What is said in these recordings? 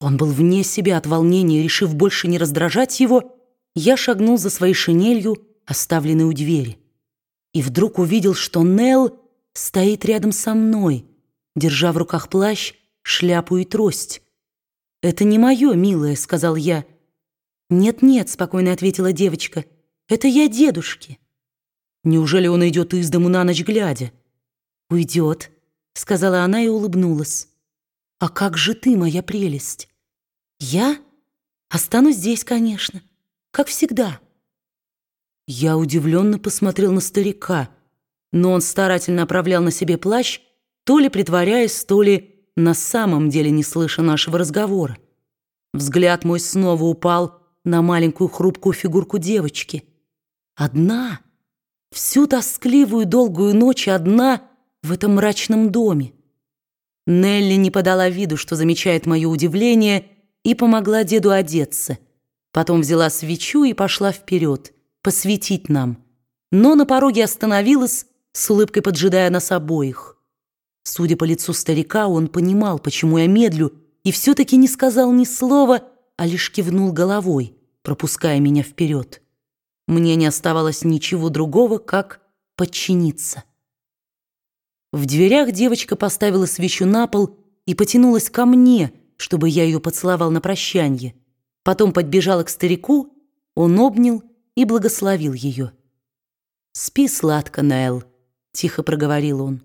Он был вне себя от волнения, решив больше не раздражать его, я шагнул за своей шинелью, оставленной у двери. И вдруг увидел, что Нелл стоит рядом со мной, держа в руках плащ, шляпу и трость. «Это не мое, милая», — сказал я. «Нет-нет», — спокойно ответила девочка, — «это я дедушки». «Неужели он идет из дому на ночь глядя?» «Уйдет», — сказала она и улыбнулась. «А как же ты, моя прелесть?» «Я? Останусь здесь, конечно, как всегда». Я удивленно посмотрел на старика, но он старательно оправлял на себе плащ, то ли притворяясь, то ли на самом деле не слыша нашего разговора. Взгляд мой снова упал на маленькую хрупкую фигурку девочки. Одна, всю тоскливую долгую ночь одна в этом мрачном доме. Нелли не подала виду, что замечает мое удивление, и помогла деду одеться. Потом взяла свечу и пошла вперед, посветить нам. Но на пороге остановилась, с улыбкой поджидая нас обоих. Судя по лицу старика, он понимал, почему я медлю, и все-таки не сказал ни слова, а лишь кивнул головой, пропуская меня вперед. Мне не оставалось ничего другого, как подчиниться. В дверях девочка поставила свечу на пол и потянулась ко мне, чтобы я ее поцеловал на прощанье. Потом подбежала к старику, он обнял и благословил ее. «Спи сладко, Нелл», — тихо проговорил он.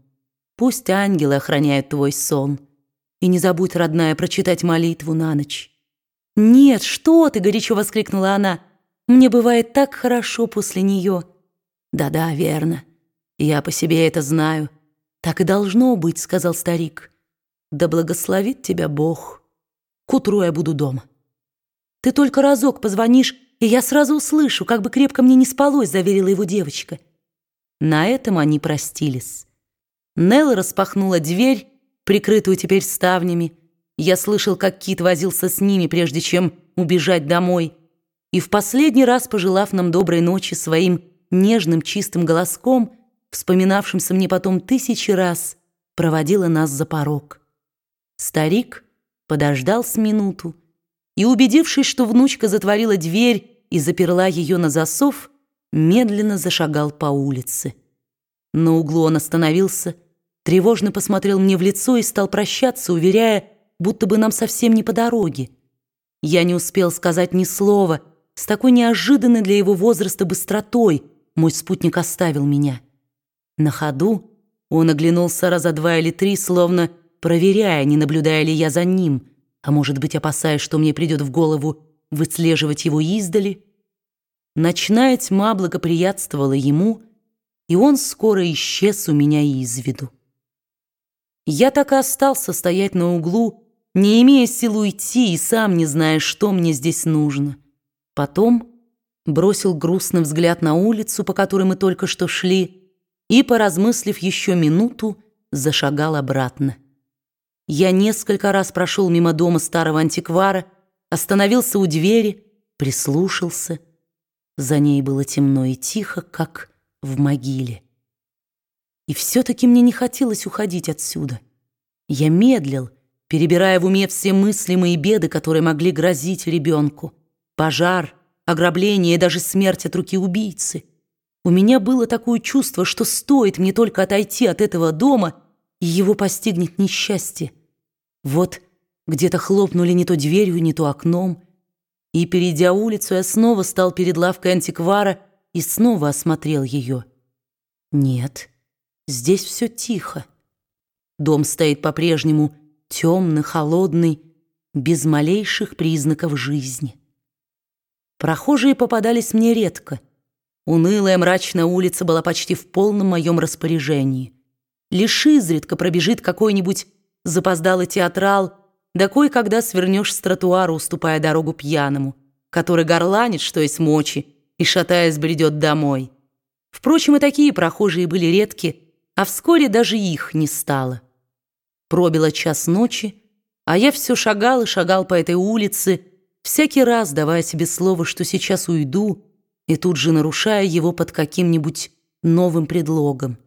«Пусть ангелы охраняют твой сон. И не забудь, родная, прочитать молитву на ночь». «Нет, что ты!» — горячо воскликнула она. «Мне бывает так хорошо после нее». «Да-да, верно. Я по себе это знаю». «Так и должно быть», — сказал старик. «Да благословит тебя Бог. К утру я буду дома». «Ты только разок позвонишь, и я сразу услышу, как бы крепко мне не спалось», — заверила его девочка. На этом они простились. Нелла распахнула дверь, прикрытую теперь ставнями. Я слышал, как Кит возился с ними, прежде чем убежать домой. И в последний раз, пожелав нам доброй ночи своим нежным чистым голоском, вспоминавшимся мне потом тысячи раз, проводила нас за порог. Старик подождал с минуту и, убедившись, что внучка затворила дверь и заперла ее на засов, медленно зашагал по улице. На углу он остановился, тревожно посмотрел мне в лицо и стал прощаться, уверяя, будто бы нам совсем не по дороге. Я не успел сказать ни слова, с такой неожиданной для его возраста быстротой мой спутник оставил меня. На ходу он оглянулся раза два или три, словно проверяя, не наблюдая ли я за ним, а может быть, опасаясь, что мне придет в голову выслеживать его издали. Ночная тьма благоприятствовала ему, и он скоро исчез у меня из виду. Я так и остался стоять на углу, не имея сил уйти и сам не зная, что мне здесь нужно. Потом бросил грустный взгляд на улицу, по которой мы только что шли, и, поразмыслив еще минуту, зашагал обратно. Я несколько раз прошел мимо дома старого антиквара, остановился у двери, прислушался. За ней было темно и тихо, как в могиле. И все-таки мне не хотелось уходить отсюда. Я медлил, перебирая в уме все мыслимые беды, которые могли грозить ребенку. Пожар, ограбление и даже смерть от руки убийцы — у меня было такое чувство, что стоит мне только отойти от этого дома, и его постигнет несчастье. Вот где-то хлопнули не то дверью, не то окном, и, перейдя улицу, я снова стал перед лавкой антиквара и снова осмотрел ее. Нет, здесь все тихо. Дом стоит по-прежнему темный, холодный, без малейших признаков жизни. Прохожие попадались мне редко — Унылая мрачная улица была почти в полном моем распоряжении. Лишь изредка пробежит какой-нибудь запоздалый театрал, да кое-когда свернешь с тротуара, уступая дорогу пьяному, который горланит, что есть мочи, и, шатаясь, бредет домой. Впрочем, и такие прохожие были редки, а вскоре даже их не стало. Пробило час ночи, а я все шагал и шагал по этой улице, всякий раз давая себе слово, что сейчас уйду, и тут же нарушая его под каким-нибудь новым предлогом.